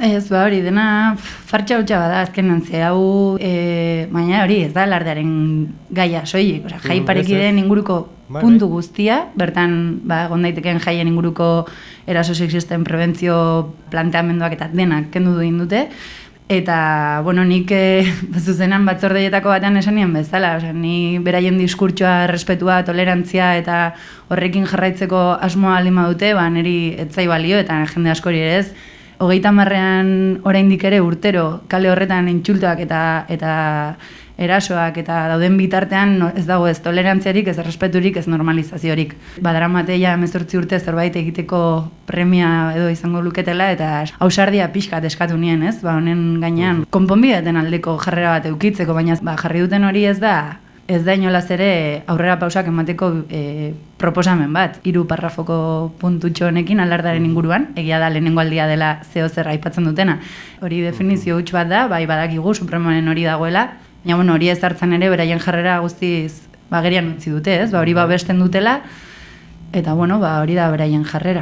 Ez, ba, hori dena fartxa hutsa bada azkenan ze hau, e, baina hori ez da lardearen gaia soilik, osea, jai Mm, parekideen inguruko Bai, puntu guztia, bertan, ba, egon daiteken jaien inguruko eraso sexisten prebentzio planteamenduak eta denak kendu duin dute, Eta, bueno, nik e, zuzenan batzordeietako batean esan nien bezala, osea, ni beraien diskurtsoa, respetua, tolerantzia eta horrekin jarraitzeko asmoa alima dute, ba, niri etzai balio eta jende askori ere ez, hogeita marrean oraindik ere urtero kale horretan intxultoak eta eta erasoak eta dauden bitartean ez dago ez tolerantziarik, ez respeturik, ez normalizaziorik. Badaramate ja 18 urte zerbait egiteko premia edo izango luketela eta ausardia pixkat eskatu nien, ez? Ba, honen gainean konponbideaten aldeko jarrera bat eukitzeko, baina ba, jarri duten hori ez da ez da inolaz ere aurrera pausak emateko e, proposamen bat. Hiru parrafoko puntutxo honekin alardaren inguruan, egia da lehenengo aldia dela zeo zer aipatzen dutena. Hori definizio huts bat da, bai badakigu supremoaren hori dagoela, baina bueno, hori ez hartzen ere beraien jarrera guztiz bagerian utzi dute, ez? Ba, hori babesten dutela, eta bueno, ba, hori da beraien jarrera.